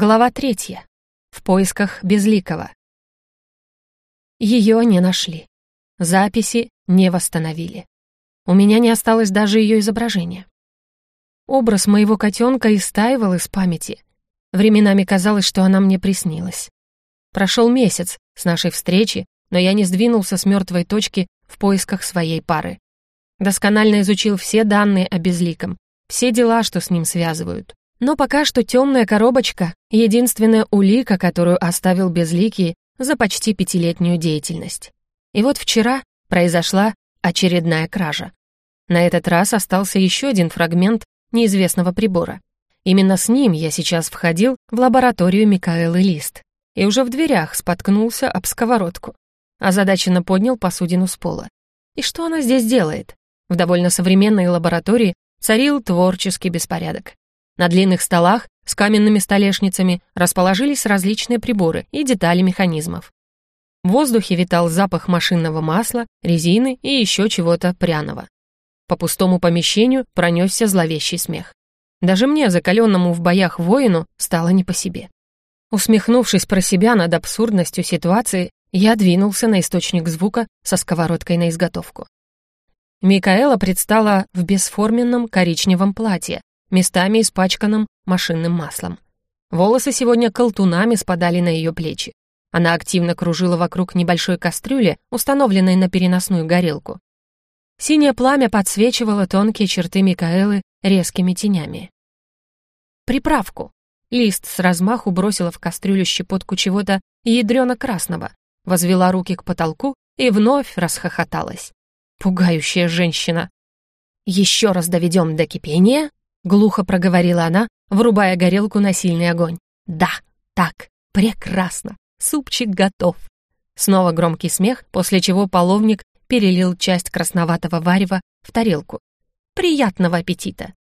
Глава третья. В поисках Безликого. Ее не нашли. Записи не восстановили. У меня не осталось даже ее изображения. Образ моего котенка истаивал из памяти. Временами казалось, что она мне приснилась. Прошел месяц с нашей встречи, но я не сдвинулся с мертвой точки в поисках своей пары. Досконально изучил все данные о Безликом, все дела, что с ним связывают. Но пока что темная коробочка — единственная улика, которую оставил Безликий за почти пятилетнюю деятельность. И вот вчера произошла очередная кража. На этот раз остался еще один фрагмент неизвестного прибора. Именно с ним я сейчас входил в лабораторию Микаэлы Лист и уже в дверях споткнулся об сковородку. Озадаченно поднял посудину с пола. И что она здесь делает? В довольно современной лаборатории царил творческий беспорядок. На длинных столах с каменными столешницами расположились различные приборы и детали механизмов. В воздухе витал запах машинного масла, резины и еще чего-то пряного. По пустому помещению пронесся зловещий смех. Даже мне, закаленному в боях воину, стало не по себе. Усмехнувшись про себя над абсурдностью ситуации, я двинулся на источник звука со сковородкой на изготовку. Микаэла предстала в бесформенном коричневом платье, местами испачканным машинным маслом. Волосы сегодня колтунами спадали на ее плечи. Она активно кружила вокруг небольшой кастрюли, установленной на переносную горелку. Синее пламя подсвечивало тонкие черты Микаэлы резкими тенями. Приправку. Лист с размаху бросила в кастрюлю щепотку чего-то ядрёно-красного, возвела руки к потолку и вновь расхохоталась. Пугающая женщина. «Еще раз доведем до кипения, Глухо проговорила она, врубая горелку на сильный огонь. «Да, так, прекрасно, супчик готов». Снова громкий смех, после чего половник перелил часть красноватого варева в тарелку. «Приятного аппетита!»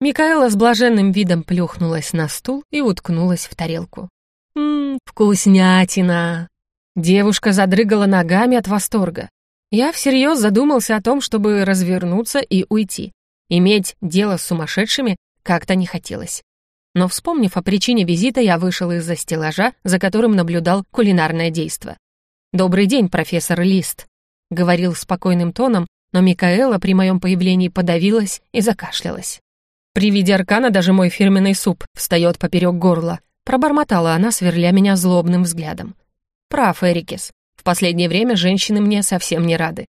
Микаэла с блаженным видом плюхнулась на стул и уткнулась в тарелку. «Ммм, вкуснятина!» Девушка задрыгала ногами от восторга. Я всерьез задумался о том, чтобы развернуться и уйти. Иметь дело с сумасшедшими как-то не хотелось. Но вспомнив о причине визита, я вышел из-за стеллажа, за которым наблюдал кулинарное действо. «Добрый день, профессор Лист», — говорил спокойным тоном, но Микаэла при моем появлении подавилась и закашлялась. При виде аркана даже мой фирменный суп встает поперек горла. Пробормотала она, сверля меня злобным взглядом. Прав, Эрикес. В последнее время женщины мне совсем не рады.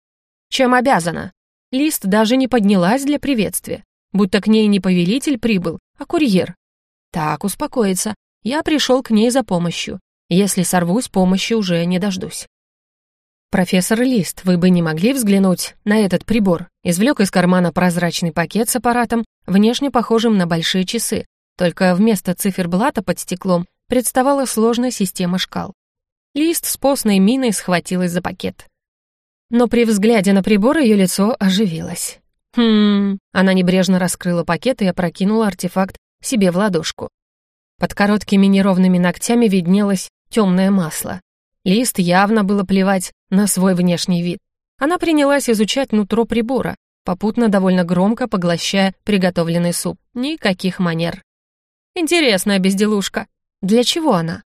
Чем обязана? Лист даже не поднялась для приветствия, будто к ней не повелитель прибыл, а курьер. Так, успокоиться. Я пришел к ней за помощью. Если сорвусь, помощи уже не дождусь. «Профессор Лист, вы бы не могли взглянуть на этот прибор?» Извлек из кармана прозрачный пакет с аппаратом, внешне похожим на большие часы, только вместо циферблата под стеклом представала сложная система шкал. Лист с постной миной схватилась за пакет но при взгляде на прибор ее лицо оживилось. «Хм...» Она небрежно раскрыла пакет и опрокинула артефакт себе в ладошку. Под короткими неровными ногтями виднелось темное масло. Лист явно было плевать на свой внешний вид. Она принялась изучать нутро прибора, попутно довольно громко поглощая приготовленный суп. Никаких манер. «Интересная безделушка. Для чего она?»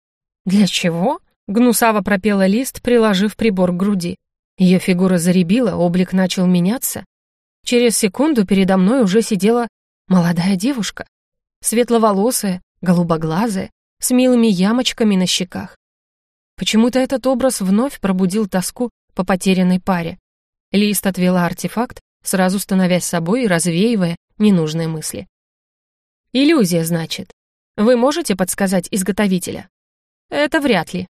«Для чего?» — гнусаво пропела Лист, приложив прибор к груди. Ее фигура заребила, облик начал меняться. Через секунду передо мной уже сидела молодая девушка, светловолосая, голубоглазая, с милыми ямочками на щеках. Почему-то этот образ вновь пробудил тоску по потерянной паре. Лист отвела артефакт, сразу становясь собой и развеивая ненужные мысли. «Иллюзия, значит. Вы можете подсказать изготовителя?» «Это вряд ли.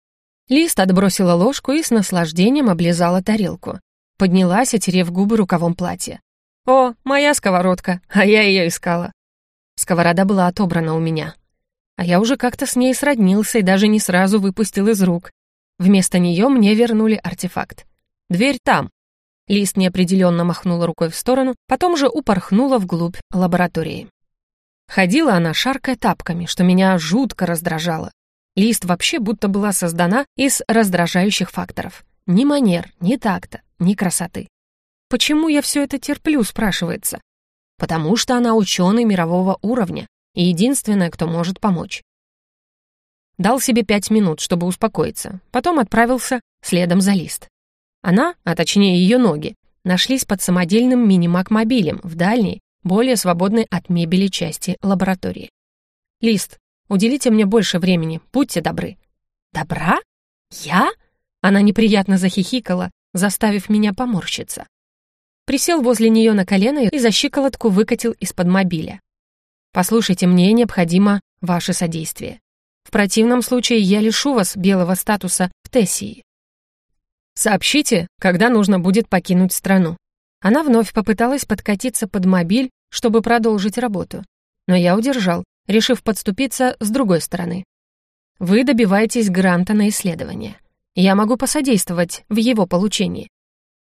Лист отбросила ложку и с наслаждением облизала тарелку. Поднялась, отерев губы рукавом платья. «О, моя сковородка, а я ее искала». Сковорода была отобрана у меня. А я уже как-то с ней сроднился и даже не сразу выпустил из рук. Вместо нее мне вернули артефакт. «Дверь там». Лист неопределенно махнула рукой в сторону, потом же упорхнула вглубь лаборатории. Ходила она, шаркая тапками, что меня жутко раздражало. Лист вообще будто была создана из раздражающих факторов. Ни манер, ни такта, ни красоты. Почему я все это терплю, спрашивается? Потому что она ученый мирового уровня и единственная, кто может помочь. дал себе пять минут, чтобы успокоиться, потом отправился следом за лист. Она, а точнее ее ноги, нашлись под самодельным мини-макмобилем в дальней, более свободной от мебели части лаборатории. «Лист, уделите мне больше времени, будьте добры». «Добра? Я?» Она неприятно захихикала, заставив меня поморщиться. Присел возле нее на колено и за щиколотку выкатил из-под мобиля. «Послушайте, мне необходимо ваше содействие. В противном случае я лишу вас белого статуса в Тессии. Сообщите, когда нужно будет покинуть страну». Она вновь попыталась подкатиться под мобиль, чтобы продолжить работу. Но я удержал, решив подступиться с другой стороны. Вы добиваетесь гранта на исследование. Я могу посодействовать в его получении.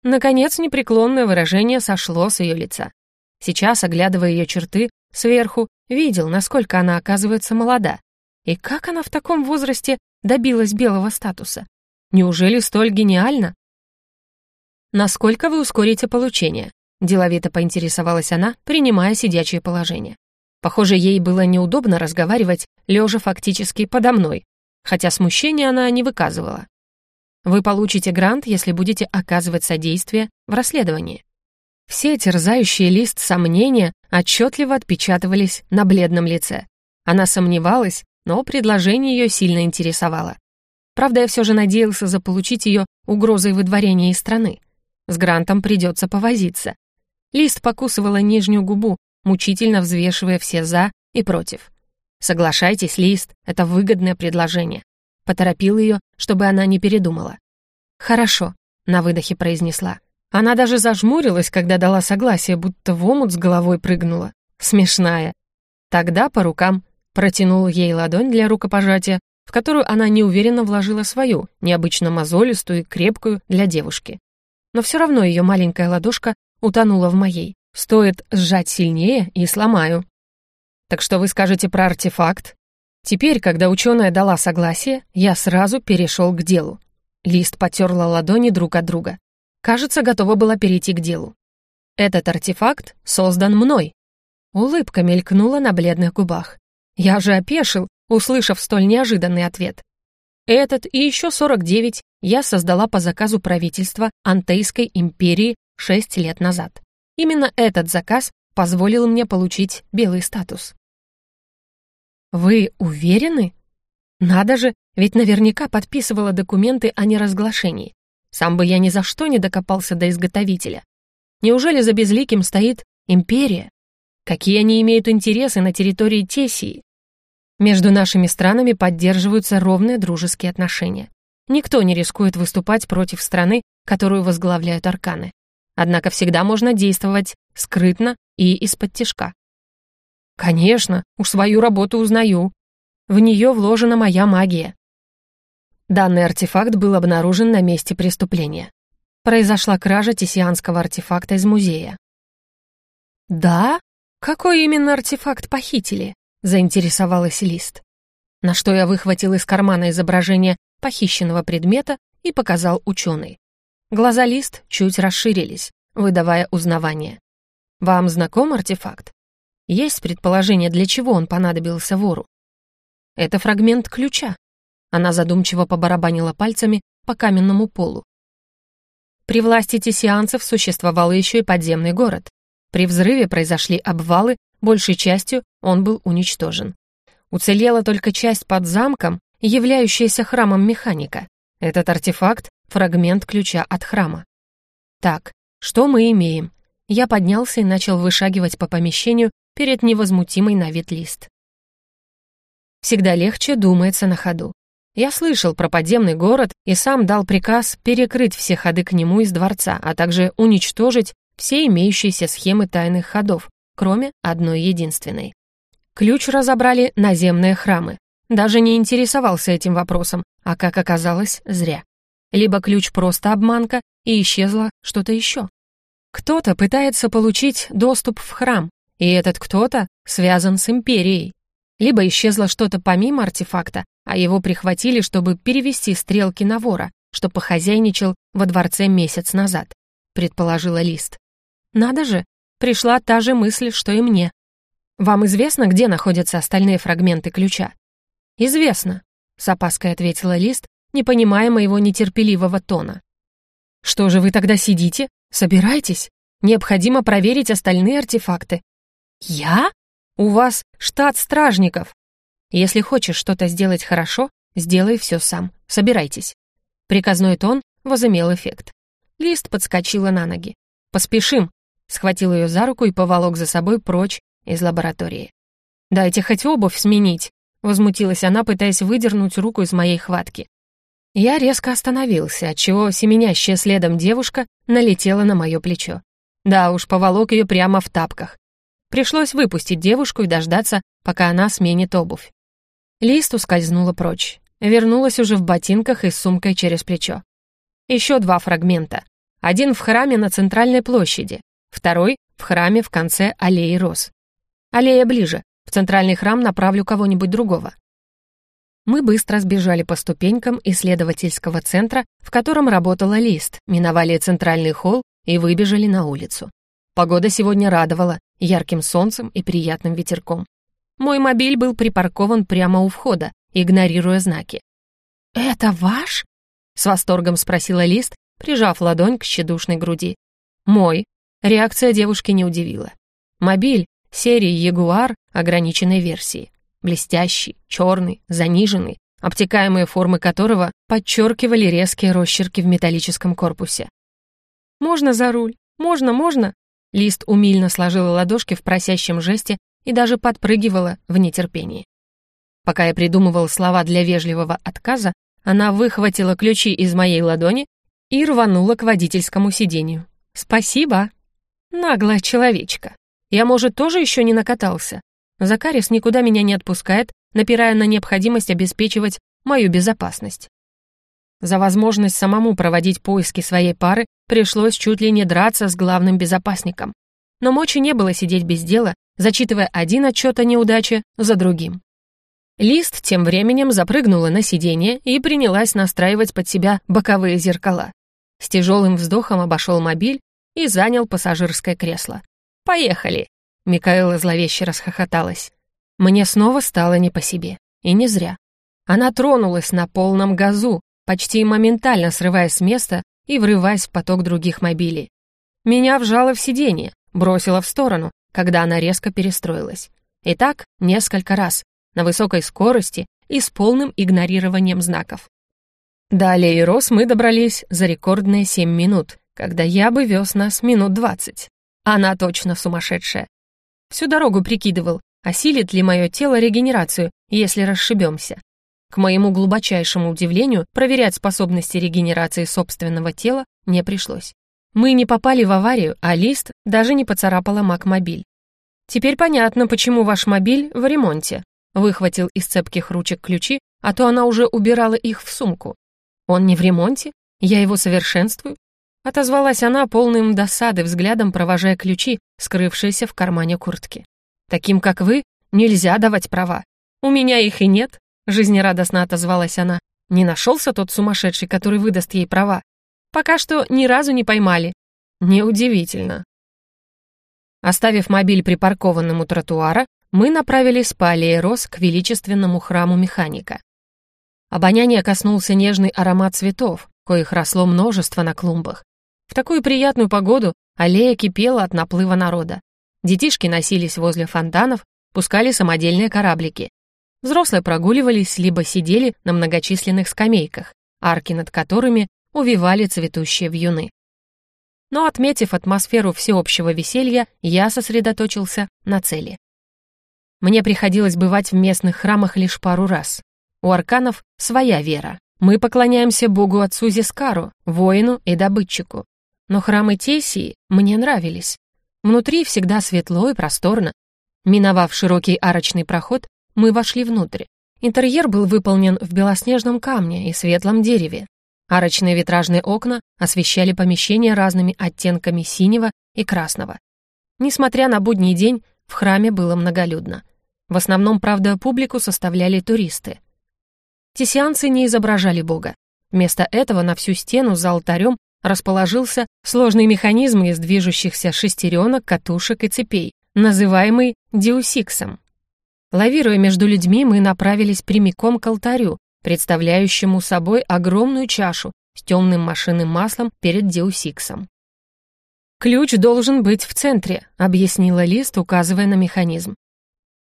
Наконец, непреклонное выражение сошло с ее лица. Сейчас, оглядывая ее черты, сверху, видел, насколько она оказывается молода. И как она в таком возрасте добилась белого статуса? Неужели столь гениально? «Насколько вы ускорите получение?» — деловито поинтересовалась она, принимая сидячее положение. Похоже, ей было неудобно разговаривать, лежа фактически подо мной, хотя смущения она не выказывала. Вы получите грант, если будете оказывать содействие в расследовании. Все терзающие лист сомнения отчетливо отпечатывались на бледном лице. Она сомневалась, но предложение ее сильно интересовало. Правда, я все же надеялся заполучить ее угрозой выдворения из страны. С грантом придется повозиться. Лист покусывала нижнюю губу, мучительно взвешивая все «за» и «против». «Соглашайтесь, Лист, это выгодное предложение». Поторопил ее, чтобы она не передумала. «Хорошо», — на выдохе произнесла. Она даже зажмурилась, когда дала согласие, будто в омут с головой прыгнула. Смешная. Тогда по рукам протянул ей ладонь для рукопожатия, в которую она неуверенно вложила свою, необычно мозолистую и крепкую для девушки. Но все равно ее маленькая ладошка утонула в моей. Стоит сжать сильнее и сломаю. Так что вы скажете про артефакт? Теперь, когда ученая дала согласие, я сразу перешел к делу. Лист потерла ладони друг от друга. Кажется, готова была перейти к делу. Этот артефакт создан мной. Улыбка мелькнула на бледных губах. Я же опешил, услышав столь неожиданный ответ. Этот и еще 49 я создала по заказу правительства Антейской империи 6 лет назад. Именно этот заказ позволил мне получить белый статус. «Вы уверены?» «Надо же, ведь наверняка подписывала документы о неразглашении. Сам бы я ни за что не докопался до изготовителя. Неужели за безликим стоит империя? Какие они имеют интересы на территории Тесии? Между нашими странами поддерживаются ровные дружеские отношения. Никто не рискует выступать против страны, которую возглавляют арканы. Однако всегда можно действовать скрытно и из-под тишка. Конечно, уж свою работу узнаю. В нее вложена моя магия. Данный артефакт был обнаружен на месте преступления. Произошла кража тесианского артефакта из музея. «Да? Какой именно артефакт похитили?» — заинтересовалась Лист. На что я выхватил из кармана изображение похищенного предмета и показал ученый. Глаза лист чуть расширились, выдавая узнавание. «Вам знаком артефакт? Есть предположение, для чего он понадобился вору?» «Это фрагмент ключа». Она задумчиво побарабанила пальцами по каменному полу. При власти тесианцев существовал еще и подземный город. При взрыве произошли обвалы, большей частью он был уничтожен. Уцелела только часть под замком, являющаяся храмом механика. Этот артефакт Фрагмент ключа от храма. Так, что мы имеем? Я поднялся и начал вышагивать по помещению перед невозмутимой на вид лист. Всегда легче думается на ходу. Я слышал про подземный город и сам дал приказ перекрыть все ходы к нему из дворца, а также уничтожить все имеющиеся схемы тайных ходов, кроме одной единственной. Ключ разобрали наземные храмы. Даже не интересовался этим вопросом, а, как оказалось, зря либо ключ просто обманка, и исчезло что-то еще. Кто-то пытается получить доступ в храм, и этот кто-то связан с империей. Либо исчезло что-то помимо артефакта, а его прихватили, чтобы перевести стрелки на вора, что похозяйничал во дворце месяц назад, предположила Лист. Надо же, пришла та же мысль, что и мне. Вам известно, где находятся остальные фрагменты ключа? Известно. — с опаской ответила Лист, не понимая моего нетерпеливого тона. «Что же вы тогда сидите? Собирайтесь. Необходимо проверить остальные артефакты». «Я? У вас штат стражников. Если хочешь что-то сделать хорошо, сделай все сам. Собирайтесь». Приказной тон возымел эффект. Лист подскочила на ноги. «Поспешим!» Схватил ее за руку и поволок за собой прочь из лаборатории. «Дайте хоть обувь сменить!» Возмутилась она, пытаясь выдернуть руку из моей хватки. Я резко остановился, отчего семенящая следом девушка налетела на мое плечо. Да уж, поволок ее прямо в тапках. Пришлось выпустить девушку и дождаться, пока она сменит обувь. Лист ускользнула прочь. Вернулась уже в ботинках и с сумкой через плечо. Еще два фрагмента. Один в храме на центральной площади, второй — в храме в конце аллеи роз. Аллея ближе, в центральный храм направлю кого-нибудь другого. Мы быстро сбежали по ступенькам исследовательского центра, в котором работала Лист, миновали центральный холл и выбежали на улицу. Погода сегодня радовала ярким солнцем и приятным ветерком. Мой мобиль был припаркован прямо у входа, игнорируя знаки. «Это ваш?» — с восторгом спросила Лист, прижав ладонь к щедушной груди. «Мой». Реакция девушки не удивила. Мобиль серии Ягуар ограниченной версии блестящий, черный, заниженный, обтекаемые формы которого подчеркивали резкие росчерки в металлическом корпусе. «Можно за руль? Можно, можно?» Лист умильно сложила ладошки в просящем жесте и даже подпрыгивала в нетерпении. Пока я придумывал слова для вежливого отказа, она выхватила ключи из моей ладони и рванула к водительскому сиденью. «Спасибо!» Наглая человечка. Я, может, тоже еще не накатался, Закарис никуда меня не отпускает, напирая на необходимость обеспечивать мою безопасность. За возможность самому проводить поиски своей пары пришлось чуть ли не драться с главным безопасником. Но мочи не было сидеть без дела, зачитывая один отчет о неудаче за другим. Лист тем временем запрыгнула на сиденье и принялась настраивать под себя боковые зеркала. С тяжелым вздохом обошел мобиль и занял пассажирское кресло. «Поехали!» Микаэла зловеще расхохоталась. Мне снова стало не по себе. И не зря. Она тронулась на полном газу, почти моментально срываясь с места и врываясь в поток других мобилей. Меня вжало в сиденье, бросило в сторону, когда она резко перестроилась. И так несколько раз, на высокой скорости и с полным игнорированием знаков. Далее и Рос мы добрались за рекордные семь минут, когда я бы вез нас минут двадцать. Она точно сумасшедшая. Всю дорогу прикидывал, осилит ли мое тело регенерацию, если расшибемся. К моему глубочайшему удивлению, проверять способности регенерации собственного тела не пришлось. Мы не попали в аварию, а лист даже не поцарапала Макмобиль. «Теперь понятно, почему ваш мобиль в ремонте», выхватил из цепких ручек ключи, а то она уже убирала их в сумку. «Он не в ремонте? Я его совершенствую? Отозвалась она полным досады взглядом, провожая ключи, скрывшиеся в кармане куртки. «Таким, как вы, нельзя давать права. У меня их и нет», — жизнерадостно отозвалась она. «Не нашелся тот сумасшедший, который выдаст ей права. Пока что ни разу не поймали. Неудивительно». Оставив мобиль припаркованным у тротуара, мы направились по аллее роз к величественному храму механика. Обоняние коснулся нежный аромат цветов, коих росло множество на клумбах. В такую приятную погоду аллея кипела от наплыва народа. Детишки носились возле фонтанов, пускали самодельные кораблики. Взрослые прогуливались либо сидели на многочисленных скамейках, арки над которыми увивали цветущие вьюны. Но, отметив атмосферу всеобщего веселья, я сосредоточился на цели. Мне приходилось бывать в местных храмах лишь пару раз. У арканов своя вера. Мы поклоняемся богу-отцу Зискару, воину и добытчику. Но храмы Тесии мне нравились. Внутри всегда светло и просторно. Миновав широкий арочный проход, мы вошли внутрь. Интерьер был выполнен в белоснежном камне и светлом дереве. Арочные витражные окна освещали помещение разными оттенками синего и красного. Несмотря на будний день, в храме было многолюдно. В основном, правда, публику составляли туристы. Тесианцы не изображали Бога. Вместо этого на всю стену за алтарем расположился сложный механизм из движущихся шестеренок, катушек и цепей, называемый диусиксом. Лавируя между людьми, мы направились прямиком к алтарю, представляющему собой огромную чашу с темным машинным маслом перед Деусиксом. «Ключ должен быть в центре», — объяснила Лист, указывая на механизм.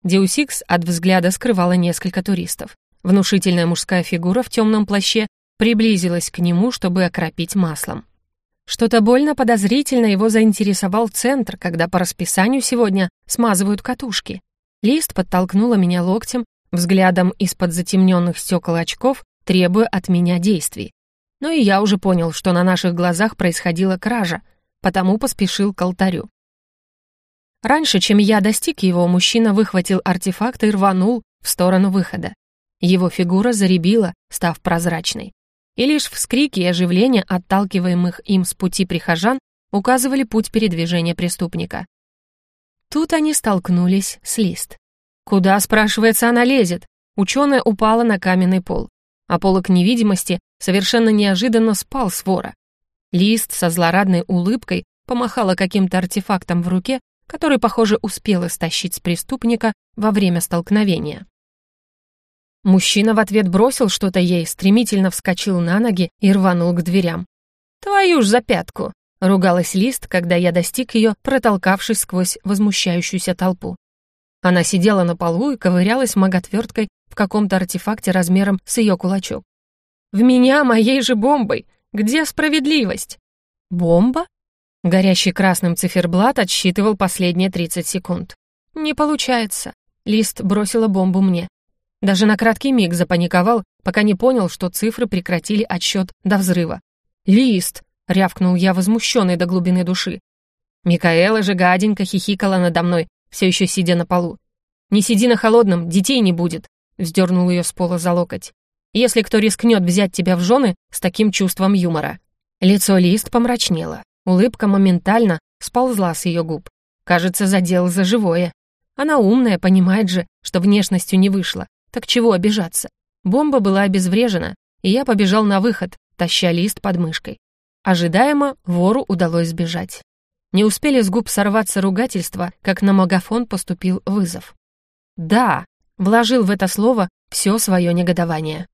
Деусикс от взгляда скрывала несколько туристов. Внушительная мужская фигура в темном плаще приблизилась к нему, чтобы окропить маслом. Что-то больно подозрительно его заинтересовал центр, когда по расписанию сегодня смазывают катушки. Лист подтолкнула меня локтем, взглядом из-под затемненных стекол очков, требуя от меня действий. Но и я уже понял, что на наших глазах происходила кража, потому поспешил к алтарю. Раньше, чем я достиг его, мужчина выхватил артефакт и рванул в сторону выхода. Его фигура заребила, став прозрачной. И лишь вскрики и оживление отталкиваемых им с пути прихожан указывали путь передвижения преступника. Тут они столкнулись с Лист. Куда, спрашивается, она лезет? Ученая упала на каменный пол, а полок невидимости совершенно неожиданно спал с вора. Лист со злорадной улыбкой помахала каким-то артефактом в руке, который, похоже, успел стащить с преступника во время столкновения. Мужчина в ответ бросил что-то ей, стремительно вскочил на ноги и рванул к дверям. «Твою ж за пятку!» — ругалась Лист, когда я достиг ее, протолкавшись сквозь возмущающуюся толпу. Она сидела на полу и ковырялась маготверткой в каком-то артефакте размером с ее кулачок. «В меня моей же бомбой! Где справедливость?» «Бомба?» Горящий красным циферблат отсчитывал последние 30 секунд. «Не получается». Лист бросила бомбу мне. Даже на краткий миг запаниковал, пока не понял, что цифры прекратили отсчет до взрыва. «Лист!» — рявкнул я, возмущенный до глубины души. Микаэла же гаденько хихикала надо мной, все еще сидя на полу. «Не сиди на холодном, детей не будет», — вздернул ее с пола за локоть. «Если кто рискнет взять тебя в жены с таким чувством юмора». Лицо Лист помрачнело. Улыбка моментально сползла с ее губ. Кажется, задел за живое. Она умная, понимает же, что внешностью не вышло. Так чего обижаться? Бомба была обезврежена, и я побежал на выход, таща лист под мышкой. Ожидаемо вору удалось сбежать. Не успели с губ сорваться ругательства, как на магафон поступил вызов. «Да», — вложил в это слово все свое негодование.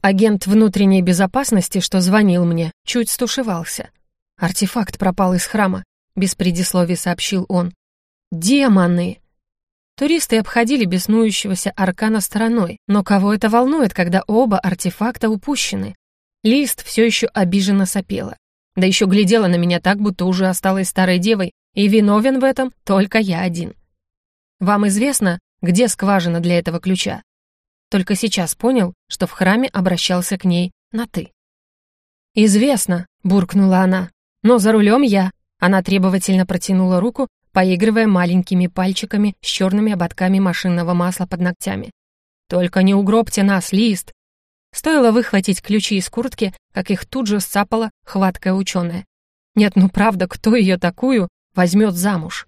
Агент внутренней безопасности, что звонил мне, чуть стушевался. «Артефакт пропал из храма», — без предисловий сообщил он. «Демоны!» Туристы обходили беснующегося аркана стороной, но кого это волнует, когда оба артефакта упущены? Лист все еще обиженно сопела. Да еще глядела на меня так, будто уже осталась старой девой, и виновен в этом только я один. Вам известно, где скважина для этого ключа? Только сейчас понял, что в храме обращался к ней на «ты». «Известно», — буркнула она, но за рулем я. Она требовательно протянула руку, поигрывая маленькими пальчиками с черными ободками машинного масла под ногтями. «Только не угробьте нас, Лист!» Стоило выхватить ключи из куртки, как их тут же сцапала хваткая ученая. Нет, ну правда, кто ее такую возьмет замуж?